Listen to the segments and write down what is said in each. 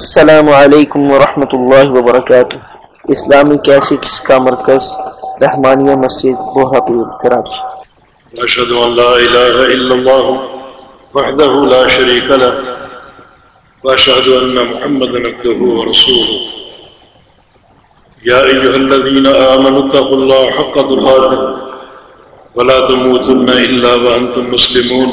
السلام علیکم ورحمۃ اللہ وبرکاتہ۔ اسلامی کیسٹس کا مرکز، رحمانیہ مسجد بوہاپور کراچی اشهد ان لا اله الا الله وحده لا شريك له واشهد ان محمدا عبده ورسوله يا ايها الذين امنوا اتقوا الله حق تقاته ولا تموتن الا وانتم مسلمون۔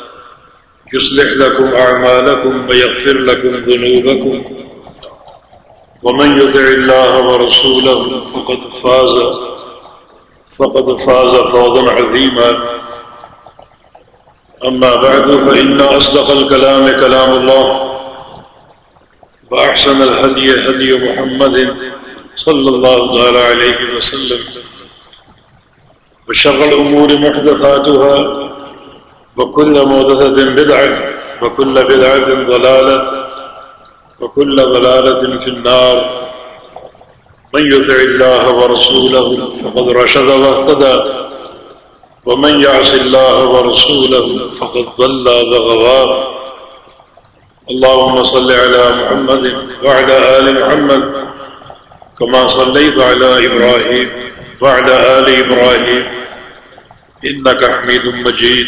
يصلح لكم أعمالكم ويغفر لكم ذنوبكم. ومن يطع الله ورسوله فقد فاز فقد فاز فوضا عظيما. أما بعد، فإن أصدق الكلام كلام الله، وأحسن الهدي هدي محمد صلى الله عليه وسلم. وشر الأمور محدثاتها وكل مودثة بدعة وكل بدعة ضلالة وكل ضلالة في النار. من يطع الله ورسوله فقد رشد واهتدى. ومن يعص الله ورسوله فقد ضل وغوى اللهم صل على محمد وعلى آل محمد كما صليت على إبراهيم وعلى آل إبراهيم. إنك حميد مجيد.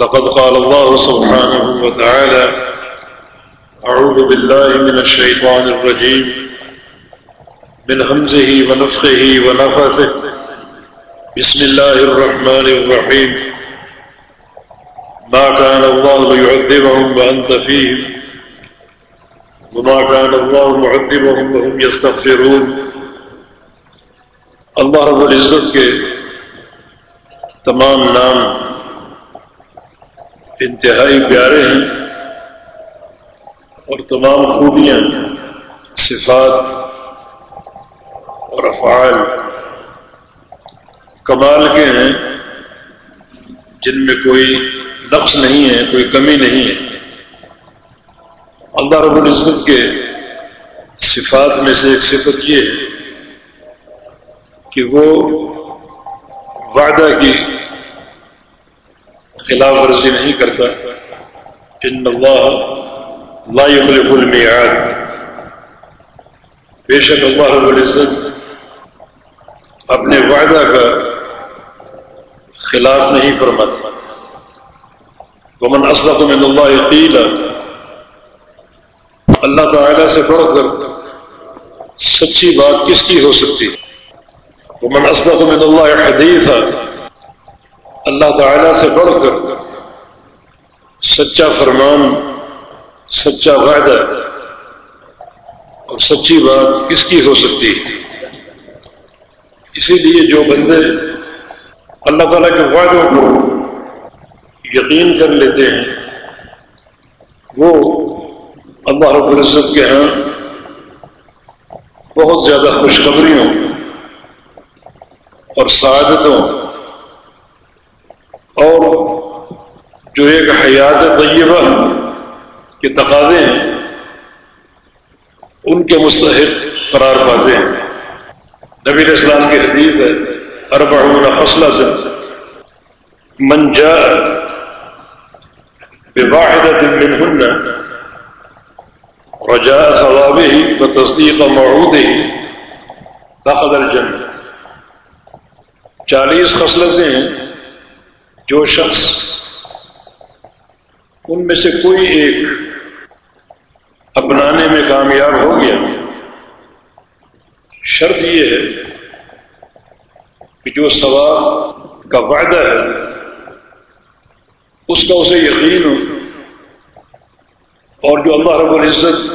لقد قال الله سبحانه وتعالى أعوذ بالله من الشيطان الرجيم، من همزه ونفخه ونفثه. بسم الله الرحمن الرحيم. ما كان الله يعذبهم وأنت فيهم، وما كان الله معذبهم وهم يستغفرون. اللہ رب العزت کے تمام نام انتہائی پیارے ہیں اور تمام خوبیاں، صفات اور افعال کمال کے ہیں، جن میں کوئی نقص نہیں ہے، کوئی کمی نہیں ہے۔ اللہ رب العزت کے صفات میں سے ایک صفت یہ ہے کہ وہ وعدہ کی خلاف ورزی نہیں کرتا۔ ان اللہ لا يخلف المیعاد۔ بے شک اللہ رب العزت اپنے وعدہ کا خلاف نہیں فرماتا۔ ومن اصدق من اللہ قیلا۔ اللہ تعالی سے پڑھ کر سچی بات کس کی ہو سکتی؟ ومن اصدق من اللہ حدیثا۔ اللہ تعالی سے بڑھ کر سچا فرمان، سچا وعدہ اور سچی بات کس کی ہو سکتی ہے؟ اسی لیے جو بندے اللہ تعالیٰ کے وعدوں کو یقین کر لیتے ہیں، وہ اللہ رب العزت کے ہاں بہت زیادہ خوشخبریوں اور سعادتوں اور جو ایک حیات طیبہ کے تقاضے ہیں، ان کے مستحق قرار پاتے ہیں۔ نبی اسلام کی حدیث ہے، اربعون فصلہ سے۔ من جاء بواحدة منهن رجاء ثوابه وتصديق موعوده دخل الجنة چالیس خصلتیں ہیں۔ جو شخص ان میں سے کوئی ایک اپنانے میں کامیاب ہو گیا، شرط یہ ہے کہ جو ثواب کا وعدہ ہے، اس کا اسے یقین ہو اور جو اللہ رب العزت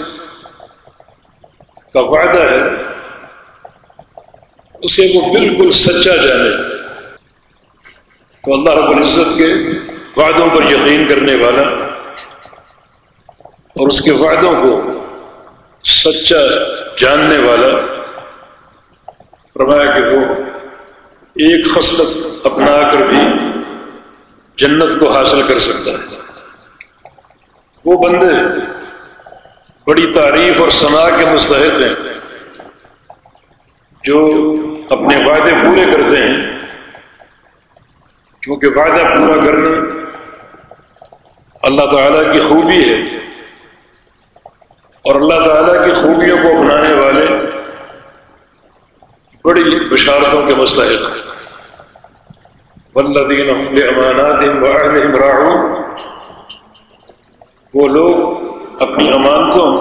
کا وعدہ ہے، اسے وہ بالکل سچا جانے۔ تو اللہ رب العزت کے وعدوں پر یقین کرنے والا اور اس کے وعدوں کو سچا جاننے والا فرمایا کہ وہ ایک خصلت اپنا کر بھی جنت کو حاصل کر سکتا ہے۔ وہ بندے بڑی تعریف اور ثنا کے مستحق ہیں جو اپنے وعدے پورے کرتے ہیں۔ کیونکہ وعدہ پورا کرنا اللہ تعالیٰ کی خوبی ہے اور اللہ تعالیٰ کی خوبیوں کو اپنانے والے بڑی بشارتوں کے مستحق ولدین امانات راہوں وہ لوگ اپنی امانتوں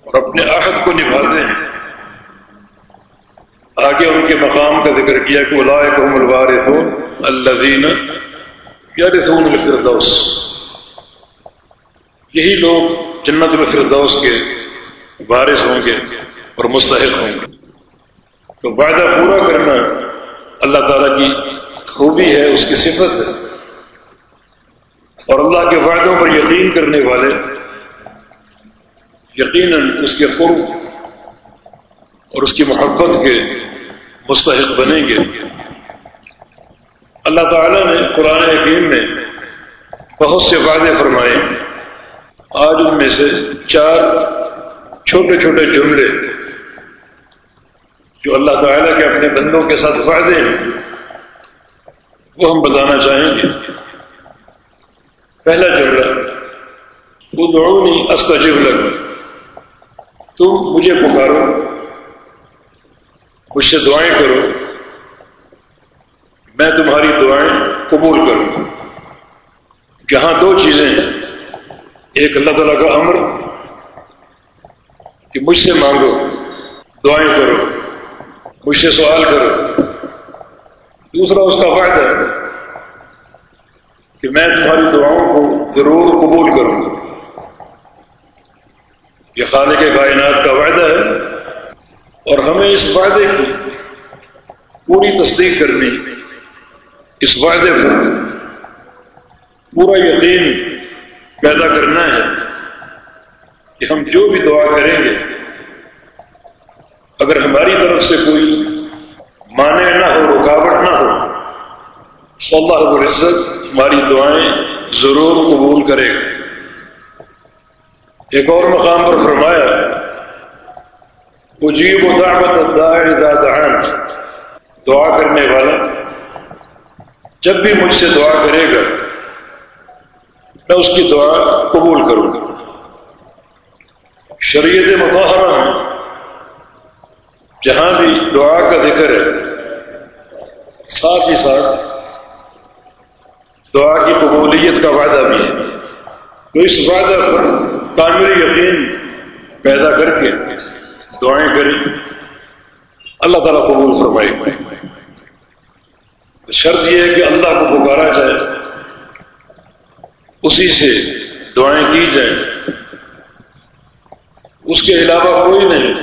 اور اپنے عہد کو نبھاتے ہیں۔ آگے ان کے مقام کا ذکر کیا کہ اللہ کو ملوار اللہ دین یا رسون الفردوس۔ یہی لوگ جنت الفردوس کے وارث ہوں گے اور مستحق ہوں گے۔ تو وعدہ پورا کرنا اللہ تعالیٰ کی خوبی ہے، اس کی صفت ہے۔ اور اللہ کے وعدوں پر یقین کرنے والے یقیناً اس کے قرب اور اس کی محبت کے مستحق بنیں گے۔ اللہ تعالیٰ نے قرآن حکیم میں بہت سے وعدے فرمائے۔ آج ان میں سے چار چھوٹے چھوٹے جملے جو اللہ تعالیٰ کے اپنے بندوں کے ساتھ فائدے ہیں، وہ ہم بتانا چاہیں گے۔ پہلا جملہ، ادعونی استجب لگ تم مجھے پکارو۔ مجھ سے دعائیں کرو۔ میں تمہاری دعائیں قبول کروں۔ جہاں دو چیزیں ہیں۔ ایک اللہ تعالیٰ کا امر کہ مجھ سے مانگو، دعائیں کرو، مجھ سے سوال کرو۔ دوسرا اس کا فائدہ ہے کہ میں تمہاری دعاؤں کو ضرور قبول کروں۔ گا یہ خالق کے کائنات کا وعدہ ہے۔ اور ہمیں اس وعدے کی پوری تصدیق کرنی، اس وعدے پر پورا یقین پیدا کرنا ہے کہ ہم جو بھی دعا کریں گے، اگر ہماری طرف سے کوئی مانے نہ ہو، رکاوٹ نہ ہو تو اللہ رب العزت ہماری دعائیں ضرور قبول کرے گا۔ ایک اور مقام پر فرمایا اجیب و دعوت دعان۔ دعا کرنے والا جب بھی مجھ سے دعا کرے گا، میں اس کی دعا قبول کروں گا۔ شریعت متحرہ جہاں بھی دعا کا ذکر ہے، ساتھ ہی ساتھ دعا کی قبولیت کا وعدہ بھی ہے۔ تو اس وعدہ پر کامل یقین پیدا کر کے دعائیں کریں۔ اللہ تعالیٰ قبول فرمائے۔ شرط یہ ہے کہ اللہ کو پکارا جائے۔ اسی سے دعائیں کی جائیں۔ اس کے علاوہ کوئی نہیں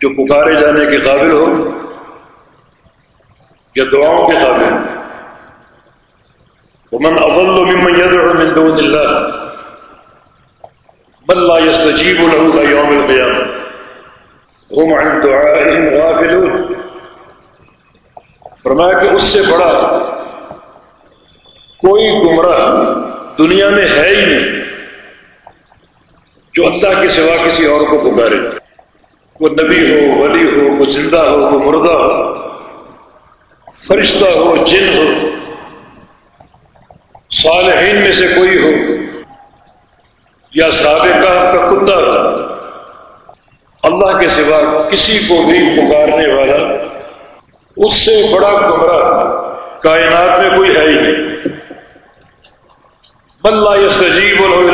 جو پکارے جانے کے قابل ہو یا دعاؤں کے قابل من افل ممن يدعو من دون الله بل لا يستجيب له الى يوم القيامه هم عن دعائهم غافلون۔ فرمایا کہ اس سے بڑا کوئی گمراہ دنیا میں ہے ہی نہیں جو اللہ کے سوا کسی اور کو پکارے۔ وہ نبی ہو، ولی ہو، وہ زندہ ہو، وہ مردہ ہو، فرشتہ ہو، جن ہو، صالحین میں سے کوئی ہو، یا سابقہ کا کتا ہو اللہ کے سوا کسی کو بھی پکارنے والا اس سے بڑا گمراہ کائنات میں کوئی ہے ہی نہیں۔ بلّہ یہ سجیب اور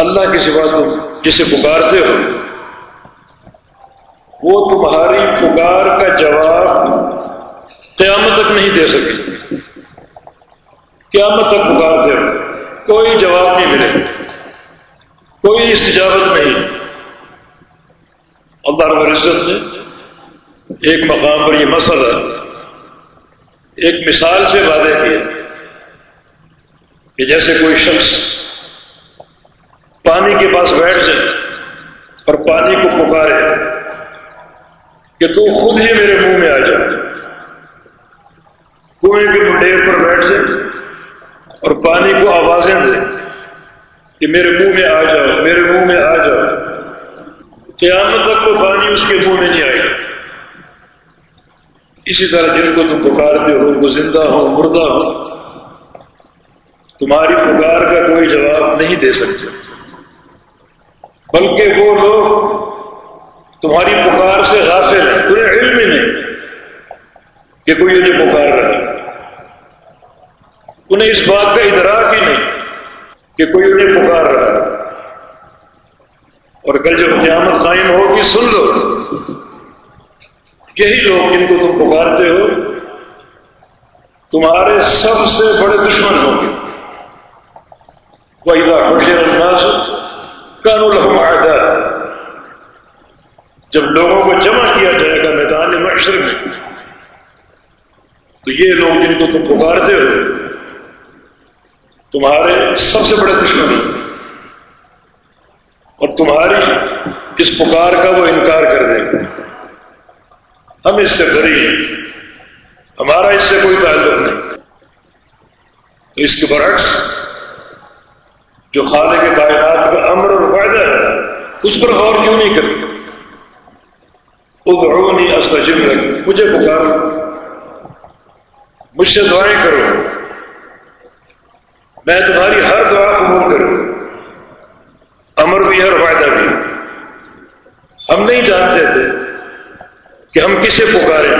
اللہ کے سوا تم جسے پکارتے ہو، وہ تمہاری پکار کا جواب قیامت تک نہیں دے سکے۔ قیامت تک پکارتے ہو، کوئی جواب نہیں ملے۔ کوئی استجابت نہیں اللہ رب العزت نے ایک مقام پر یہ مسئلہ ایک مثال سے واضح کیا کہ جیسے کوئی شخص پانی کے پاس بیٹھ جائے اور پانی کو پکارے کہ تو خود ہی میرے منہ میں آ جائے کنویں کے منڈیر پر بیٹھ جائے اور پانی کو آوازیں دے۔ کہ میرے منہ میں آ جاؤ، میرے منہ میں آ جاؤ۔ قیامت تک تو پانی اس کے منہ میں نہیں آئے گا اسی طرح جن کو تم پکارتے ہو وہ زندہ ہو، مردہ ہو، تمہاری پکار کا کوئی جواب نہیں دے سکتے۔ بلکہ وہ لوگ تمہاری پکار سے غافل ہیں، تمہیں علم ہی نہیں کہ کوئی انہیں پکار رہا ہے۔ انہیں اس بات کا ادراک ہی نہیں۔ کہ کوئی انہیں پکار رہا ہے۔ اور کل جب قیامت قائم ہوگی، سن لو۔ یہی لوگ جن کو تم پکارتے ہو، تمہارے سب سے بڑے دشمن ہوں گے۔ وہی الناس کانو الحمایہ جب لوگوں کو جمع کیا جائے گا میدان معاشر میں، تو یہ لوگ جن کو تم پکارتے ہو تمہارے سب سے بڑے دشمن ہیں اور تمہاری اس پکار کا وہ انکار کر دیں ہم اس سے غریب ہمارا اس سے کوئی تعلق نہیں۔ تو اس کے برعکس جو خالے کے کائنات کا امر اور فائدہ ہے، اس پر غور کیوں نہیں کرتے ادعونی استجب لگ مجھے پکارو۔ مجھ سے دعائیں کرو۔ میں تمہاری ہر دعا قبول کروں امر بھی ہر فائدہ بھی ہم نہیں جانتے تھے کہ ہم کسے پکاریں۔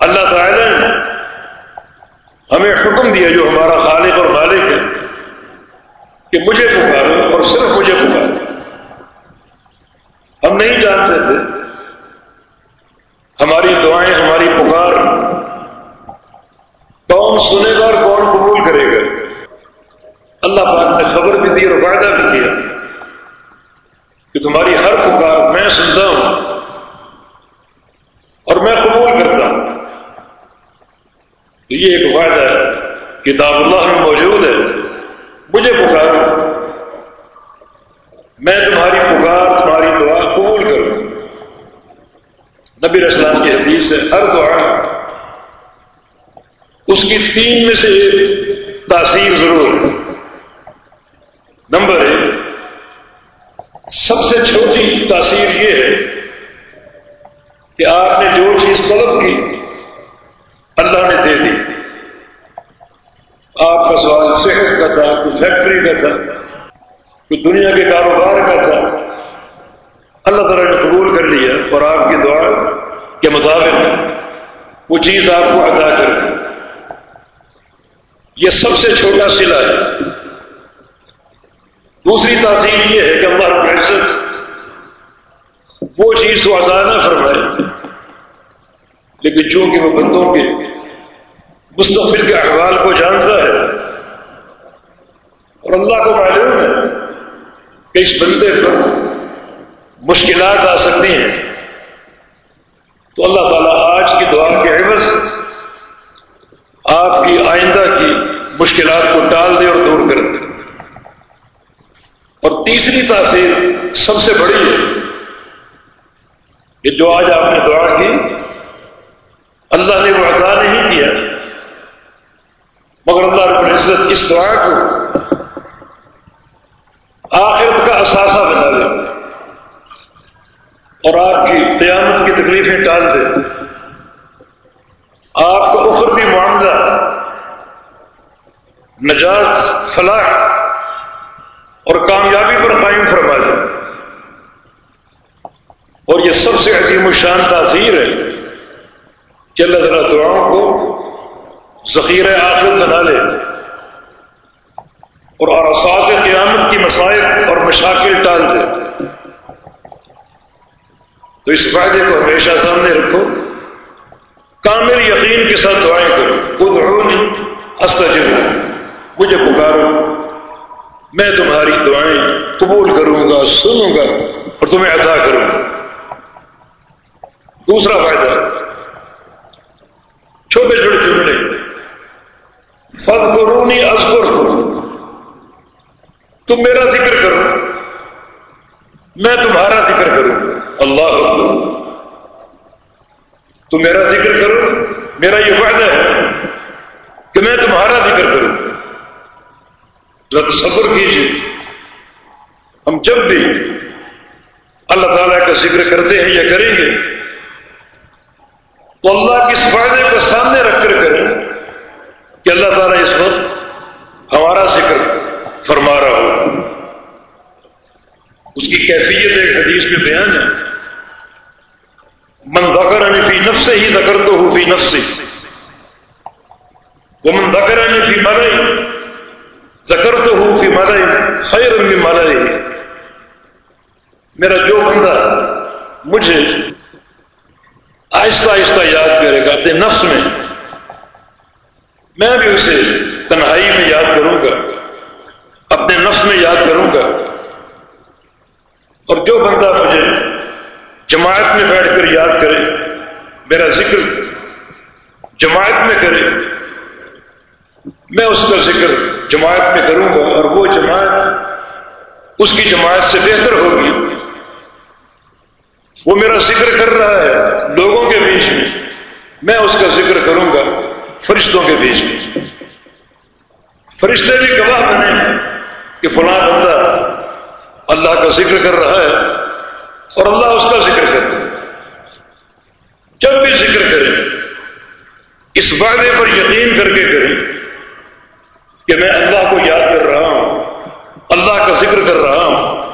اللہ تعالی نے ہمیں حکم دیا جو ہمارا خالق اور مالک ہے، کہ مجھے پکارو اور صرف مجھے پکارو۔ ہم نہیں جانتے تھے ہماری دعائیں ہماری پکار کون سنے گا اور کون قبول کرے گا اللہ پاک نے خبر بھی دی اور وعدہ بھی کیا کہ تمہاری ہر پکار میں سنتا ہوں اور میں قبول کرتا ہوں تو یہ ایک فائدہ ہے کتاب اللہ میں موجود ہے۔ مجھے پکارو میں تمہاری پکار، تمہاری دعا قبول کروں۔ نبی اسلام کی حدیث ہے، ہر دعا اس کی تین میں سے ایک تاثیر ضرور ہے نمبر ایک سب سے چھوٹی تاثیر یہ ہے کہ آپ نے جو چیز طلب کی اللہ نے دے دی آپ کا سوال صحت کا تھا کوئی فیکٹری کا تھا کوئی دنیا کے کاروبار کا تھا اللہ تعالیٰ نے قبول کر لیا اور آپ کی دعا کے مطابق وہ چیز آپ کو ادا کر یہ سب سے چھوٹا سلا ہے۔ دوسری تاثیر یہ ہے کہ اللہ رب وہ چیز تو ادا نہ فرمائے، لیکن چونکہ وہ بندوں کے مستقبل کے احوال کو جانتا ہے اور اللہ کو معلوم ہے کہ اس بندے پر مشکلات آ سکتی ہیں، تو اللہ تعالیٰ آج کی دعا کے عوض آپ کی آئندہ کی مشکلات کو ٹال دے اور دور کر دے اور تیسری تاثیر سب سے بڑی ہے کہ جو آج آپ نے دعا کی، اللہ نے وہ ادا نہیں کیا، مگر اللہ رب العزت اس دعا کو آخرت کا اثاثہ بنا دے اور آپ کی قیامت کی تکلیفیں ٹال دے۔ آپ کا اخروی معاملہ، نجات، فلاح اور کامیابی پر قائم فرما دے۔ اور یہ سب سے عظیم و شان تاثیر ہے کہ اللہ تعالیٰ دعاؤں کو ذخیرہ آخر بنا لے اور اساس قیامت کی مسائل اور مشاکل ٹال انتقال تھے تو اس فائدے کو ہمیشہ سامنے رکھو۔ کامل یقین کے ساتھ دعائیں کرو۔ خود استجب مجھے پکارو۔ میں تمہاری دعائیں قبول کروں گا، سنوں گا اور تمہیں عطا کروں گا۔ دوسرا فائدہ، چھوٹے چھوٹے جملے۔ فض کرونی ازبر تم میرا ذکر کرو، میں تمہارا ذکر کروں۔ اللہ تم میرا ذکر کرو، میرا یہ فائدہ ہے کہ میں تمہارا ذکر کروں۔ تصور کیجیے ہم جب بھی اللہ تعالیٰ کا ذکر کرتے ہیں یا کریں گے، تو اللہ کے اس فائدے کو سامنے رکھ کر کریں کہ اللہ تعالیٰ اس وقت ہمارا ذکر فرما رہا ہو۔ اس کی کیفیت ایک حدیث میں بیان ہے۔ من ذکر فی نفس ہی ذکر تو ہو فی نفس وہ من ذکر فی مالائی ذکر تو ہو فی مالائی خیر من میرا جو بندہ مجھے آہستہ آہستہ یاد کرے گا اپنے نفس میں میں بھی اسے تنہائی میں یاد کروں گا، اپنے نفس میں یاد کروں گا۔ اور جو بندہ مجھے جماعت میں بیٹھ کر یاد کرے، میرا ذکر جماعت میں کرے۔ میں اس کا ذکر جماعت میں کروں گا اور وہ جماعت اس کی جماعت سے بہتر ہوگی۔ وہ میرا ذکر کر رہا ہے لوگوں کے بیچ میں۔ میں اس کا ذکر کروں گا فرشتوں کے بیچ میں۔ فرشتے بھی گواہ بنے کہ فلاں بندہ اللہ کا ذکر کر رہا ہے۔ اور اللہ اس کا ذکر کر جب بھی ذکر کرے، اس وعدے پر یقین کر کے کریں کہ میں اللہ کو یاد کر رہا ہوں، اللہ کا ذکر کر رہا ہوں۔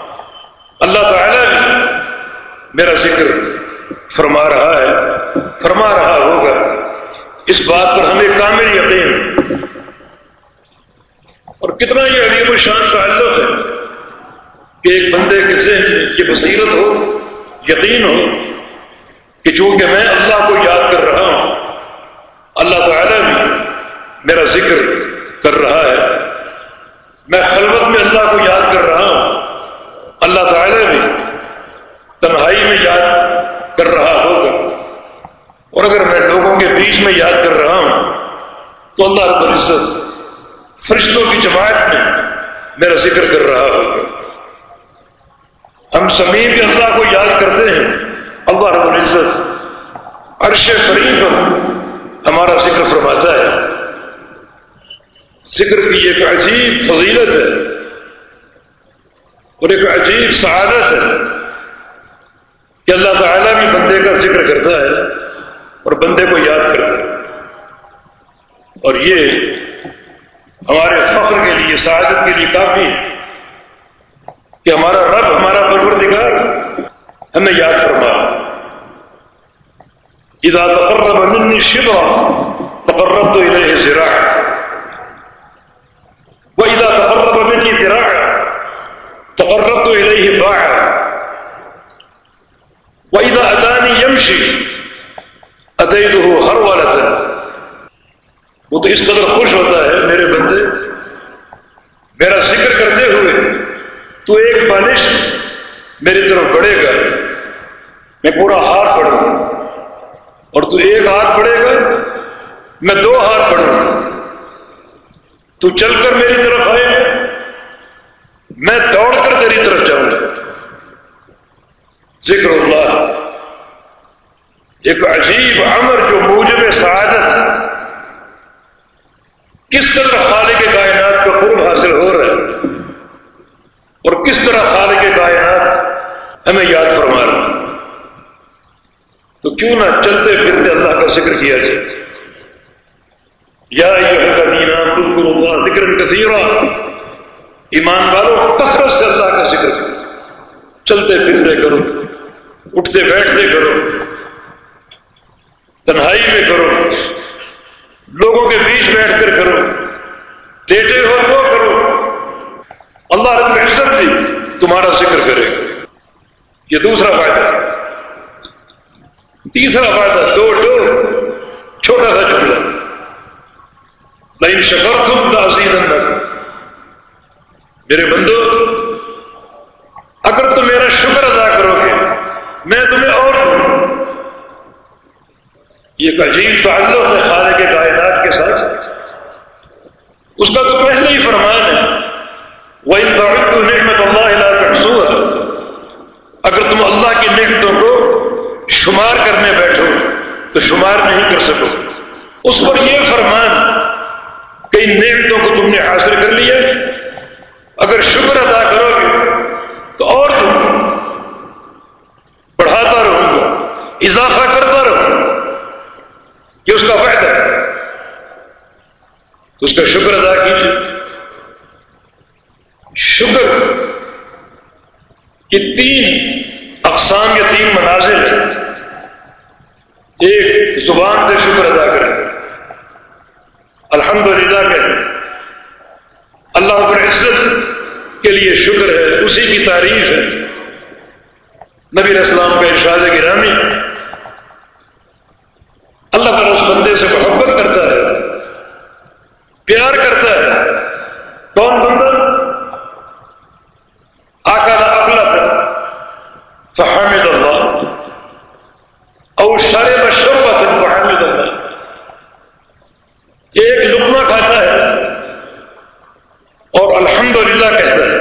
اللہ تعالی میرا ذکر فرما رہا ہے، فرما رہا ہوگا۔ اس بات پر ہمیں کامل یقین اور کتنا یہ عظیم و شان تعلق ہے۔ کہ ایک بندے کے ذہن میں یہ بصیرت ہو، یقین ہو کہ چونکہ میں اللہ کو یاد کر رہا ہوں، اللہ تعالی بھی میرا ذکر کر رہا ہے، میں خلوت میں اللہ کو یاد کر رہا ہوں، اللہ تعالی بھی تنہائی میں یاد کر رہا ہوگا۔ اور اگر میں لوگوں کے بیچ میں یاد کر رہا ہوں، تو اللہ رب العزت فرشتوں کی جماعت میں میرا ذکر کر رہا ہوگا۔ ہم سمیر کے اللہ کو یاد کرتے ہیں۔ اللہ رب العزت عرش فریم پر ہمارا ذکر فرماتا ہے۔ ذکر کی ایک عجیب فضیلت ہے اور ایک عجیب سعادت ہے کہ اللہ تعالیٰ بھی بندے کا ذکر کرتا ہے اور بندے کو یاد کرتا ہے۔ اور یہ ہمارے فخر کے لیے، سعادت کے لیے کافی ہے کہ ہمارا رب، ہمارا ہمیں یاد فرما۔ اذا تقرب منی شبا تقرب تو الہ زرا وہ اذا تقرب منی زرا تقرب تو الہ باع وَإِذَا أَتَانِي يَمْشِي أَتَيْتُهُ هَرْوَلَةً وہ تو اس قدر خوش ہوتا ہے، میرے بندے، میرا ذکر کرتے ہوئے تو ایک بالش میری طرف بڑھے گا میں پورا ہاتھ پڑھوں گا اور تو ایک ہاتھ پڑے گا، میں دو ہاتھ پڑوں گا۔ تو چل کر میری طرف آئے۔ گا میں دوڑ کر تیری طرف جاؤں گا ذکر اللہ ایک عجیب عمر جو موجب سعادت کس قدر خالق کے کائنات کا قرب حاصل ہو رہا ہے اور کس طرح خالق کے کائنات ہمیں یاد فرما رہا تو کیوں نہ چلتے پھرتے اللہ کا ذکر کیا جائے۔ یا اللہ ذکر کثیرہ ایمان والوں کثرت سے اللہ کا ذکر کرو۔ چلتے پھرتے کرو، اٹھتے بیٹھتے کرو، تنہائی میں کرو، لوگوں کے بیچ بیٹھ کر کرو لیٹے ہو تو کرو۔ اللہ رب العزت بھی تمہارا ذکر کرے۔ گا یہ دوسرا فائدہ۔ تیسرا فائدہ دو دو، چھوٹا سا جملہ۔ نہیں شکر تم تاثیر میرے بندو، اگر تم میرا شکر ادا کرو گے میں تمہیں اور دوں۔ یہ ایک عجیب تعلق ہے خالق کے کائنات کے ساتھ۔ اس کا تو پہلے ہی فرمان ہے۔ وہ ان تعلق نعمت اللہ اگر تم اللہ کی نعمتوں کو شمار کرنے تو شمار نہیں کر سکو۔ اس پر یہ فرمان کئی نعمتوں کو تم نے حاصل کر لیا اگر شکر ادا کرو گے تو اور تم بڑھاتا رہوں گا اضافہ کرتا رہوں گا یہ اس کا فائدہ ہے۔ تو اس کا شکر ادا کیجیے۔ شکر کی تین اقسام یا تین مناظر ہیں۔ ایک زبان سے شکر ادا کریں۔ الحمد للہ کہ اللہ عزت کے لیے شکر ہے، اسی کی تعریف ہے۔ نبی اسلام کا ارشاد گرامی اللہ تعالیٰ اس بندے سے محبت کرتا ہے پیار کرتا ہے کون بندہ آکا اگلا تھا فحامد اللہ اور سارے بشر کا تھا فحامد اللہ ایک لکما کھاتا ہے اور الحمدللہ کہتا ہے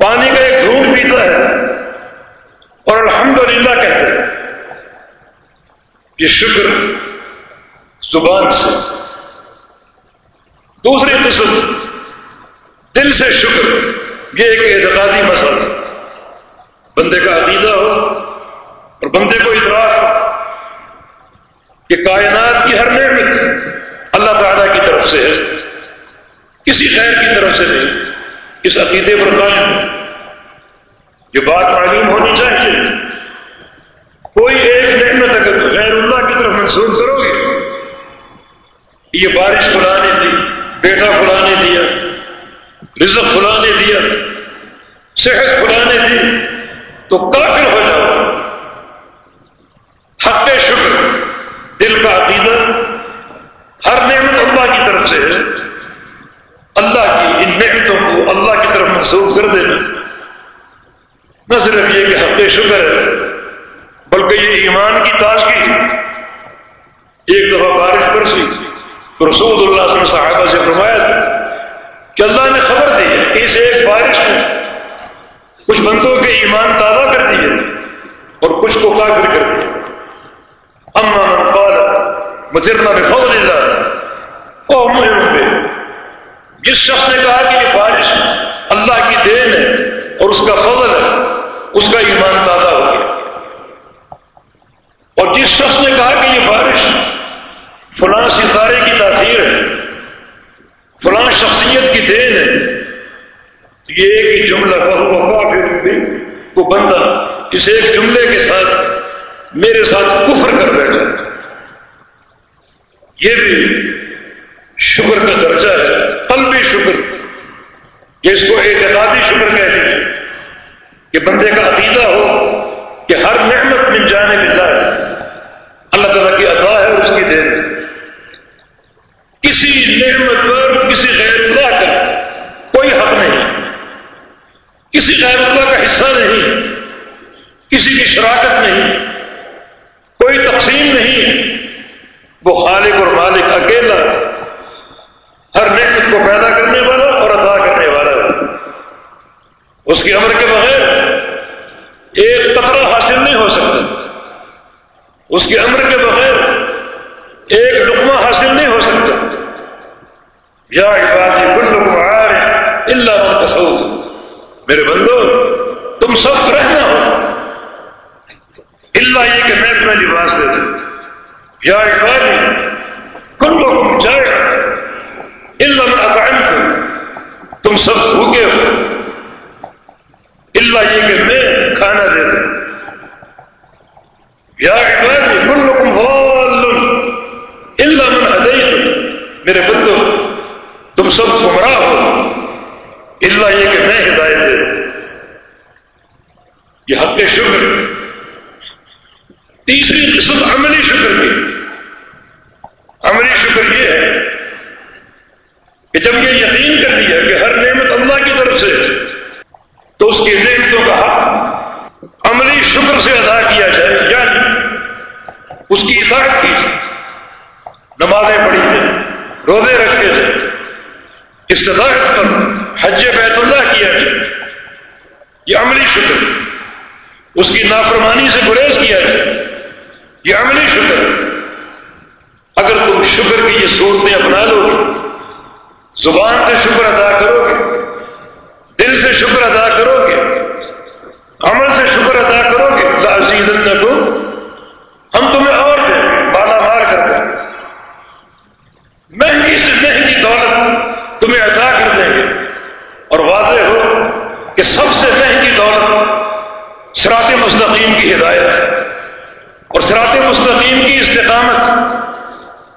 پانی کا ایک گھونٹ پیتا ہے اور الحمدللہ کہتا ہے یہ شکر زبان سے دوسری قسم دل سے شکر یہ ایک اعتقادی مسئلہ بندے کا عقیدہ ہو اور بندے کو ادراک ہو کہ کائنات کی ہر نعمت اللہ تعالیٰ کی طرف سے ہے کسی خیر کی طرف سے نہیں اس عقیدے پر قائم یہ بات معلوم ہونی چاہیے کوئی ایک نعمت اگر غیر اللہ کی طرف منسوخ کرو گے یہ بارش خدا نے دی، بیٹا خدا نے دیا، رزق خدا نے دیا، صحت خدا نے دی، تو کافر ہو جاؤ۔ حق شکر، دل کا عقیدہ۔ ہر نعمت اللہ کی طرف سے ہے۔ اللہ کی ان نعمتوں کو اللہ کی طرف منسوخ کر دینا۔ نہ صرف یہ کہ حق شکر ہے، بلکہ یہ ایمان کی تازگی ایک دفعہ بارش برسی۔ تو رسول اللہ صلی صحابہ سے فرمایا تھا کہ اللہ نے خبر دی اس ایک بارش میں کچھ بندوں کے ایمان تازہ کر دیے اور کچھ کو کافر کر دیا اما من قال مجرنا بفضل اللہ او پہ جس شخص نے کہا کہ یہ بارش اللہ کی دین ہے اور اس کا فضل ہے، اس کا ایمان تازہ ہو گیا۔ اور جس شخص نے کہا کہ یہ بارش فلاں ستارے کی تاخیر ہے۔ فلاں شخصیت کی دین ہے۔ یہ ایک ہی جملہ پھر وہ بندہ اس ایک جملے کے ساتھ میرے ساتھ کفر کر بیٹھا یہ بھی شکر کا درجہ ہے۔ قلبی شکر۔ یہ اس کو اعتقادی شکر کہتے ہیں کہ بندے کا عقیدہ ہو کہ ہر نعمت مل جانے ملتا ہے اللہ تعالیٰ کی عطا ہے اس کی دین کسی نعمت پر کسی غیر اللہ کا کوئی حق نہیں۔ کسی غیر اللہ کا حصہ نہیں، کسی کی شراکت نہیں، کوئی تقسیم نہیں۔ وہ خالق اور مالک اکیلا ہر نعمت کو پیدا کرنے والا اور عطا کرنے والا اس کی امر کے بغیر ایک قطرہ حاصل نہیں ہو سکتا۔ اس کے امر کے بغیر ایک لقمہ حاصل نہیں ہو سکتا۔ یا عبادی کل لکم عار اللہ من میرے بندو، تم سب رہنا ہو۔ اللہ یہ کہ میں تمہیں لباس دے دوں یا عبادی کل لکم جائے اللہ من اطعمت تم سب بھوکے ہو۔ اللہ یہ کہ میں کھانا دے دوں یا میرے بندو، تم سب گمراہ ہو. اللہ یہ کہ میں ہدایت دے یہ حق شکر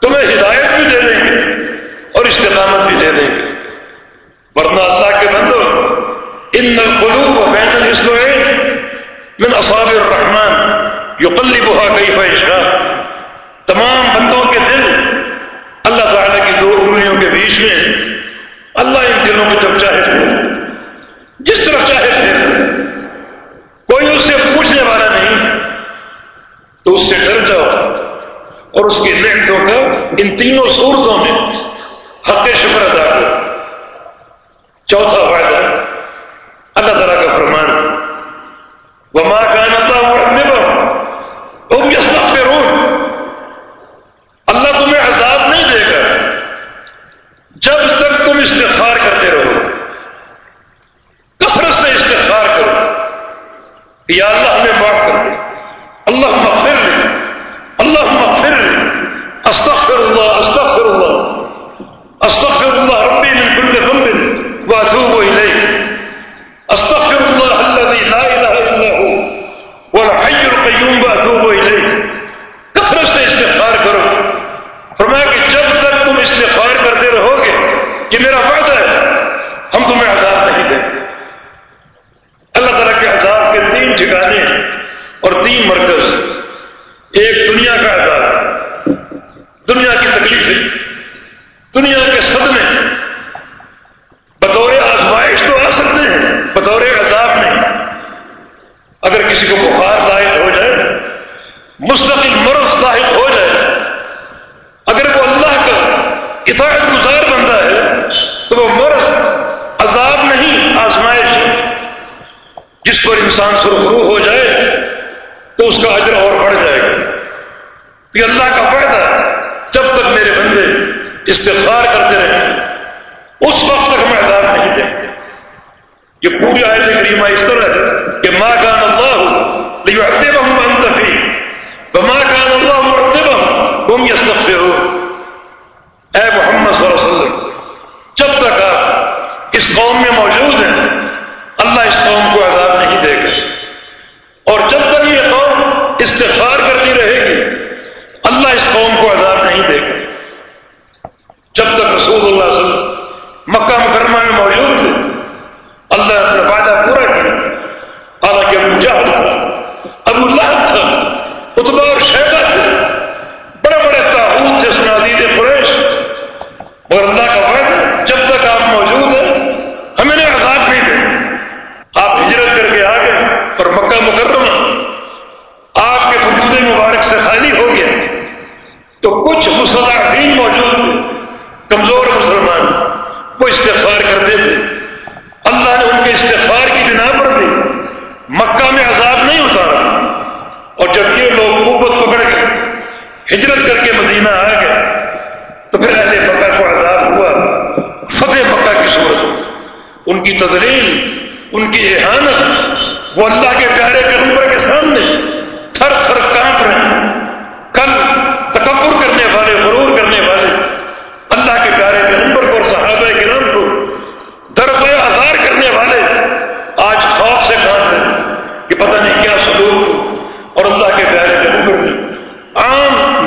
تمہیں ہدایت بھی دے دیں گے اور استقامت بھی دے دیں گے۔ ورنہ اللہ کے بندو ان القلوب بین الاسلوعین من اصحاب الرحمن یقلبها گئی یشاء تمام بندوں کے دل اللہ تعالی کی دو انگلیوں کے بیچ میں، اللہ ان دلوں کو جب چاہے اور اس کی نعمتوں کا ان تینوں صورتوں میں حق شکر ادا کر چوتھا فائدہ، اللہ تعالیٰ کا فرمان، وما کان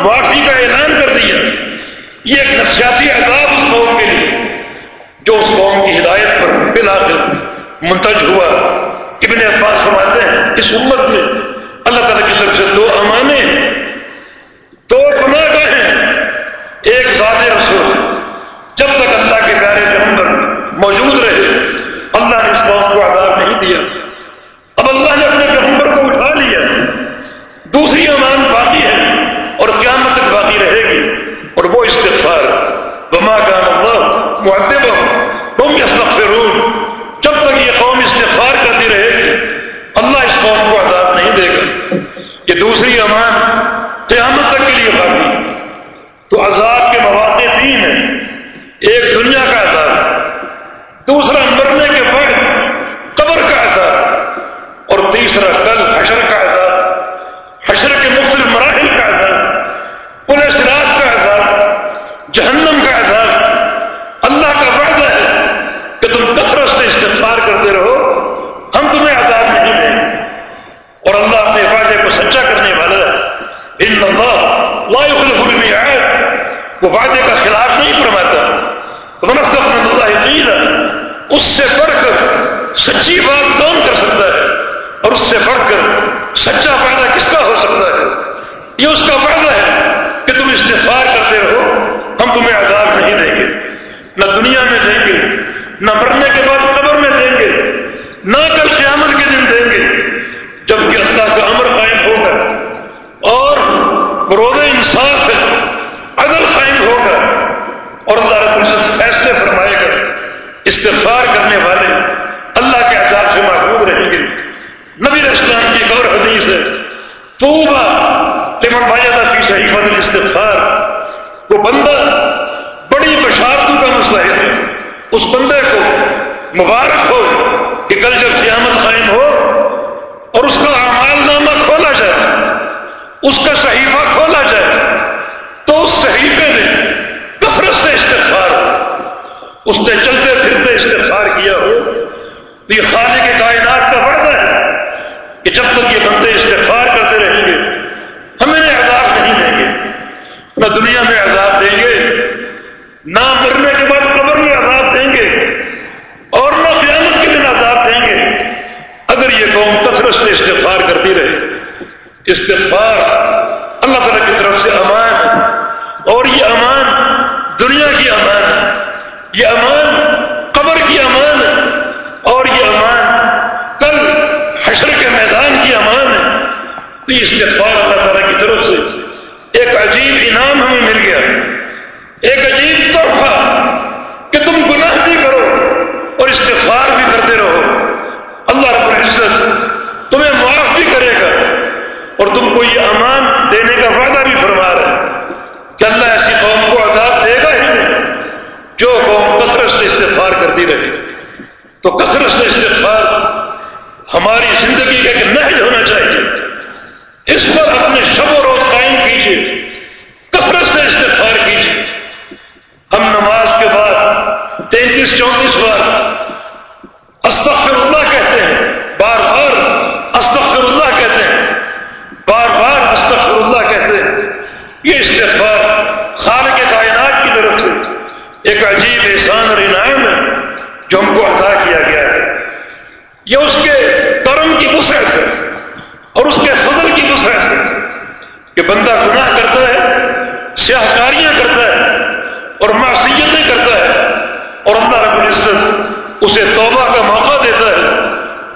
معافی کا اعلان کر دیا۔ یہ ایک نفسیاتی عذاب اس قوم کے لیے۔ جو اس قوم کی ہدایت پر بالآخر منتج ہوا۔ ابن عباس فرماتے ہیں، اس امت میں اللہ تعالیٰ کی طرف سے دو امانے دو گناہ لا يخلف الميعاد وہ وعدے کا خلاف نہیں فرماتا. اللہ اس سے بڑھ کر سچی بات کون کر سکتا ہے؟ اور اس سے بڑھ کر سچا فائدہ کس کا ہو سکتا ہے؟ یہ اس کا فائدہ ہے کہ تم استفار کرتے رہو. ہم تمہیں عذاب نہیں دیں گے. نہ دنیا میں دیں گے، نہ مرنے کے بعد قبر میں دیں گے نہ کل قیامت کے دن دیں گے جبکہ اللہ کا امر قائم ہوگا اور روز انصاف ہے عدل قائم ہوگا اور اللہ رب العزت فیصلے فرمائے گا استغفار کرنے والے اللہ کے عذاب سے محبوب رہیں گے نبی اسلام کی ایک اور حدیث ہے توبہ لمن بھائی فی صحیح الاستغفار۔ وہ بندہ بڑی بشارتوں کا مسئلہ ہے۔ اس بندے کو مبارک ہو کہ کل جب قیامت قائم ہو اور اس کا اعمال نامہ کھولا جائے، اس کا صحیفہ کھولا جائے، تو اس صحیفے نے کثرت سے استغفار ہو۔ اس نے چلتے پھرتے استغفار کیا ہو۔ تو یہ خالی کے کائنات کا وعدہ ہے کہ جب تک یہ بندے استغفار کرتے رہیں گے ہم انہیں عذاب نہیں دیں گے نہ دنیا میں عذاب دیں گے نہ مرنے کے بعد قبر میں عذاب دیں گے اور نہ قیامت کے دن عذاب دیں گے اگر یہ قوم کثرت سے استغفار کرتی رہے استغفار اللہ تعالیٰ کی طرف سے امان ہے اور یہ امان دنیا کی امان ہے یہ امان قبر کی امان ہے اور یہ امان کل حشر کے میدان کی امان ہے تو یہ استغفار اللہ تعالیٰ کی طرف سے ایک عجیب انعام ہمیں مل گیا ایک عجیب تحفہ کہ تم گناہ بھی کرو اور استغفار بھی کرتے رہو اللہ رب العزت تمہیں معاف بھی کرے گا اور تم کو یہ امان دینے کا وعدہ بھی فرما رہا ہے کہ اللہ ایسی قوم کو عذاب دے گا ہی نہیں جو قوم کثرت سے استغفار کرتی رہے تو کثرت سے استغفار ہماری زندگی کا ایک نہج ہونا چاہیے اس پر اپنے شب و روز قائم کیجیے کثرت سے استغفار کیجیے ہم نماز کے بعد تینتیس چونتیس بار استغفر اللہ کہتے ہیں بار بار استغفر اللہ کہتے ہیں بار بار استغفر اللہ کہتے ہیں یہ استغفار خالق کائنات کی طرف سے۔ ایک عجیب احسان اور انعام ہے جو ہم کو عطا کیا گیا ہے۔ یہ اس کے کرم کی وسعت ہے اور اس کے فضل کی وسعت ہے کہ بندہ گناہ کرتا ہے سیاہ کاریاں کرتا ہے اور معصیتیں کرتا ہے اور اللہ رب العزت اسے توبہ کا موقع دیتا ہے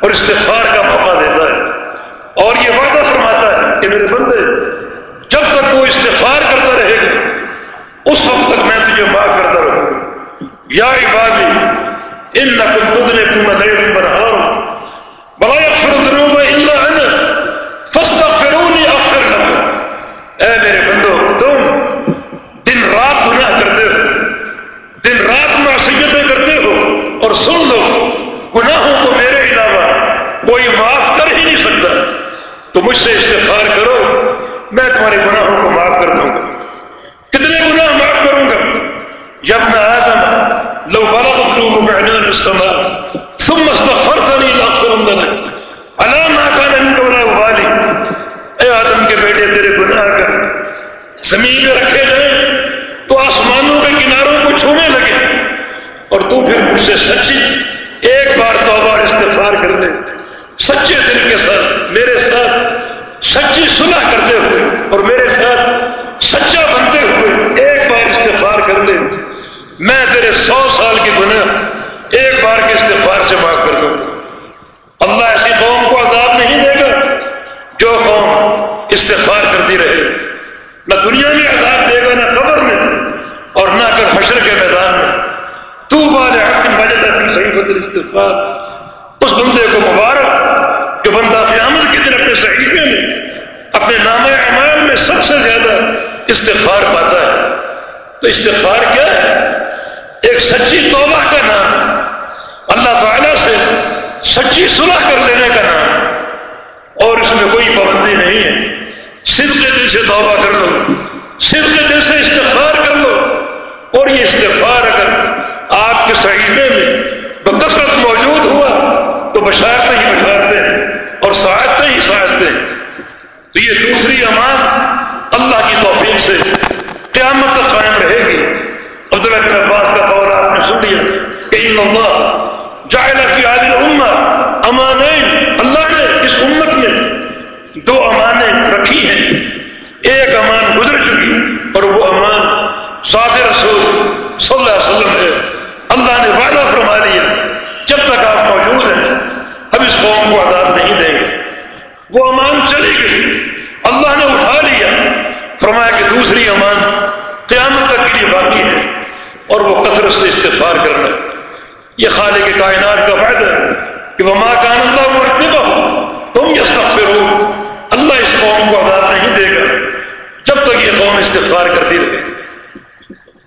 اور استغفار کا موقع دیتا ہے۔ اور یہ وعدہ فرماتا ہے کہ میرے بندے تک وہ استغفار کرتا رہے گا، اس وقت تک میں تجھے معاف کرتا رہوں گا۔ یا عبادی ان نقل تدنے تم نہیں بناؤ بلا فرد اللہ ہے فستا فاستغفرونی اغفر لكم اے میرے بندو، تم دن رات گناہ کرتے ہو، دن رات معصیتیں کرتے ہو اور سن لو، گناہوں کو میرے علاوہ کوئی معاف کر ہی نہیں سکتا۔ تو مجھ سے استغفار کرو۔ میں تمہارے گناہوں کو معاف کر دوں گا۔ کتنے گناہ معاف کروں گا؟ جب میں آدم، لو بلغ قلوبك عنان السماء، ثم استغفرتني لاغفرن لك الا ما كان منك ولا ابالي اے آدم کے بیٹے، تیرے گناہ کر زمین میں رکھے گئے، تو آسمانوں کے کناروں کو چھونے لگے۔ اور تو پھر مجھ سے سچی ایک بار توبہ اور سچے دل کے ساتھ، میرے ساتھ سچی صلح کرتے ہوئے اور میرے ساتھ سچا بنتے ہوئے ایک بار استفار کر لے۔ میں تیرے سو سال کی گناہ ایک بار کے استفار سے معاف کر دوں۔ اللہ ایسی قوم کو عذاب نہیں دے گا جو قوم استفار کرتی رہے۔ نہ دنیا میں عذاب دے گا، نہ قبر میں۔ اور نہ کر حشر کے میدان میں۔ تو بال اپنی صحیح بدل استفار اس بندے کو مبارک جو بندہ قیامت کے دن اپنے صحیفے میں اپنے نام اعمال میں سب سے زیادہ استفار پاتا ہے۔ تو استفار کیا ہے؟ ایک سچی توبہ کا نام۔ اللہ تعالی سے سچی صلح کر لینے کا نام۔ اور اس میں کوئی پابندی نہیں ہے۔ صرف دل سے توبہ کر لو۔ صرف دل سے استفار کر لو۔ اور یہ استفار اگر آپ کے صحیحے میں بکثرت موجود ہوا، تو بشارتے ہی بشارتے ہیں اور ساعتیں ہی ساعتیں۔ ہیں تو یہ دوسری امان اللہ کی توفیق سے قیامت تک قائم رہے گی۔ عبداللہ بن عباس کا قول آپ نے سن لیا کہ ان اللہ جائے کی عادل امت امان اللہ نے اس امت میں دو امانیں رکھی ہیں۔ ایک امان گزر چکی اور وہ امان ساد رسول صلی اللہ علیہ وسلم ہے۔ اللہ نے وعدہ فرما لیا۔ جب تک آپ موجود ہیں، ہم اس قوم کو آزاد نہیں دیں گے۔ وہ امان چلی گئی اللہ نے اٹھا لیا فرمایا کہ دوسری امان قیامت تک کے لیے باقی ہے اور وہ کثرت سے استفار کرنا یہ خالق کائنات کا فائدہ ہے کہ وہ ماں کا اللہ مرتبہ ہو تم یہ ہو اللہ اس قوم کو آزاد نہیں دے گا جب تک یہ قوم استفار کرتی رہے۔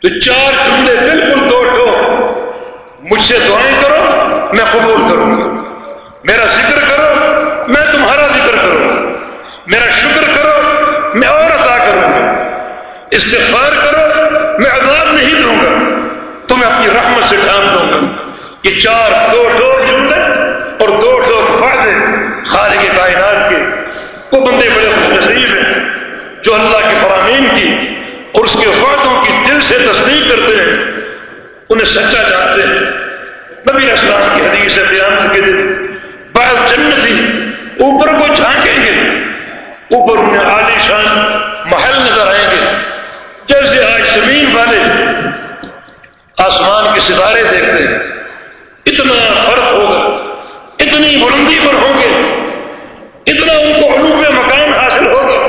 تو چار جملے بالکل دو ٹھو مجھ سے دعائیں کرو، میں قبول کروں گا۔ میرا ذکر کرو، میں تمہارا ذکر کروں گا۔ میرا شکر کرو، میں اور عطا کروں گا استفار کرو، میں عذاب نہیں دوں گا۔ تمہیں اپنی رحمت سے ڈھانپ دوں گا۔ یہ چار دو ٹوک جملے اور دو ٹوک فائدے خالق کائنات کے۔ وہ بندے بڑے خوش نصیب ہیں، جو اللہ کی فرامین کی اور اس کے فائدوں کی دل سے تصدیق کرتے ہیں۔ انہیں سچا جانتے ہیں۔ نبی اسلام کی حدیث ہے بیان کے دن بعض جنتی اوپر کو جھانکیں گے۔ اوپر انہیں عالی شان، محل نظر آئیں گے جیسے آج زمین والے آسمان کے ستارے دیکھتے ہیں۔ اتنا فرق ہوگا۔ اتنی بلندی پر ہوں گے اتنا ان کو علوم مکان حاصل ہوگا۔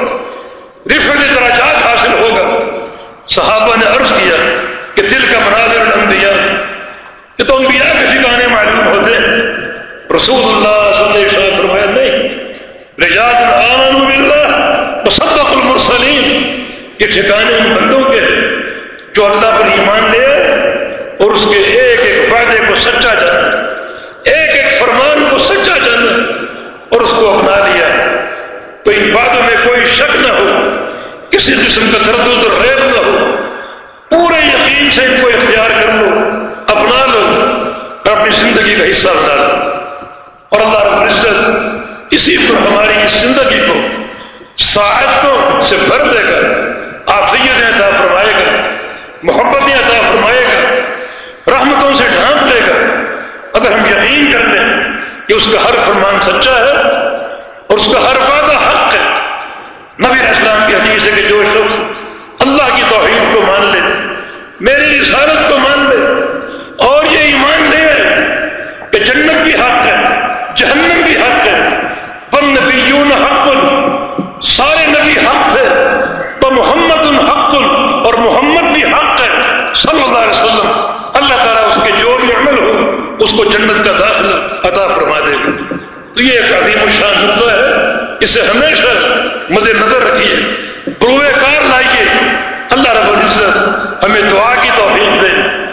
رفت دراجات حاصل ہوگا۔ صحابہ نے عرض کیا کہ دل کا مناظر الانبیاء۔ کہ تو انبیاء کے ٹھکانے معلوم ہوتے ہیں۔ رسول اللہ صلی اللہ علیہ وسلم فرمایا، نہیں۔ رجاد آمنوا باللہ وصدق المرسلین۔ یہ ٹھکانے ان بندوں کے جو اللہ پر ایمان لے اور اس کے ایک ایک وعدے کو سچا جانا، ایک ایک فرمان کو سچا جانا اور اس کو اپنا لیا۔ تو ان میں کوئی شک نہ ہو، کسی قسم کا تردد اور ریب نہ ہو، پورے یقین سے ان کو اختیار کر لو، اپنا لو، اور اپنی زندگی کا حصہ بنا لو اور اللہ رب العزت اسی پر ہماری اس زندگی کو ساعتوں سے بھر دے گا آفیت عطا فرمائے گا، محبتیں عطا فرمائے گا رحمتوں سے ڈھانپ لے گا اگر ہم یقین کر لیں کہ اس کا ہر فرمان سچا ہے اور اس کا ہر وعدہ حق ہے، نبی اسلام کی حدیث ہے کہ جو شخص جنت کا داخلہ عطا فرما دے۔ گا تو یہ ایک عظیم و شان نقطہ ہے۔ اسے ہمیشہ مد نظر رکھیے۔ بروے کار لائیے۔ اللہ رب العزت ہمیں دعا کی توفیق دے۔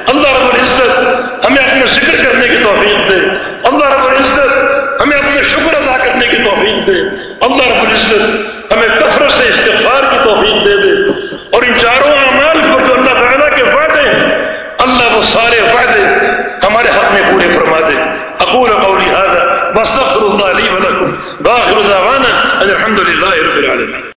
اللہ رب العزت ہمیں اپنے ذکر کرنے کی توفیق دے۔ اللہ رب العزت ہمیں اپنے شکر ادا کرنے کی توفیق دے۔ اللہ رب العزت ہمیں کثرت سے استغفار اللہ علیہ وآلہ الحمد لله رب العالمين.